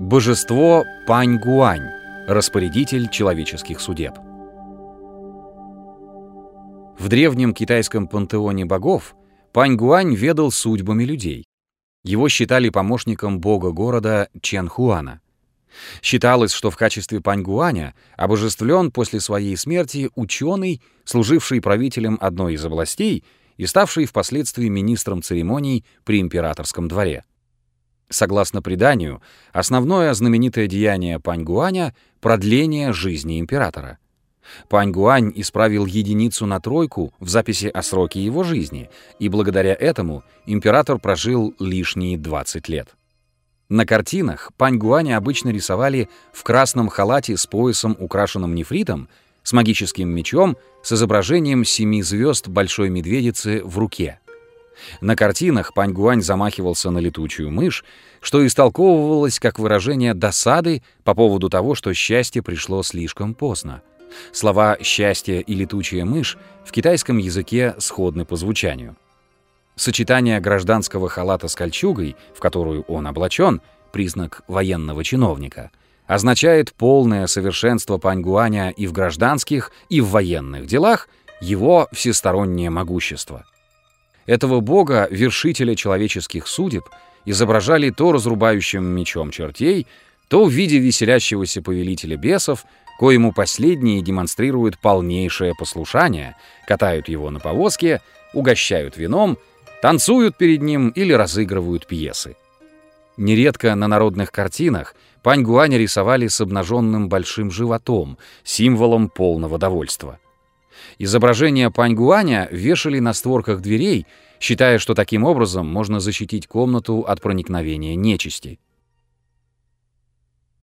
Божество Пань-Гуань, распорядитель человеческих судеб. В древнем китайском пантеоне богов Пань-Гуань ведал судьбами людей. Его считали помощником бога города Чен-Хуана. Считалось, что в качестве Пань-Гуаня обожествлен после своей смерти ученый, служивший правителем одной из областей и ставший впоследствии министром церемоний при императорском дворе. Согласно преданию, основное знаменитое деяние Паньгуаня — продление жизни императора. Паньгуань исправил единицу на тройку в записи о сроке его жизни, и благодаря этому император прожил лишние 20 лет. На картинах Паньгуаня обычно рисовали в красном халате с поясом, украшенным нефритом, с магическим мечом, с изображением семи звезд Большой Медведицы в руке — на картинах Паньгуань замахивался на летучую мышь, что истолковывалось как выражение досады по поводу того, что счастье пришло слишком поздно. Слова «счастье» и «летучая мышь» в китайском языке сходны по звучанию. Сочетание гражданского халата с кольчугой, в которую он облачен, признак военного чиновника, означает полное совершенство Паньгуаня и в гражданских, и в военных делах, его всестороннее могущество — этого бога, вершителя человеческих судеб, изображали то разрубающим мечом чертей, то в виде веселящегося повелителя бесов, коему последние демонстрируют полнейшее послушание, катают его на повозке, угощают вином, танцуют перед ним или разыгрывают пьесы. Нередко на народных картинах Пань Гуаня рисовали с обнаженным большим животом, символом полного довольства. Изображение Паньгуаня вешали на створках дверей, считая, что таким образом можно защитить комнату от проникновения нечисти.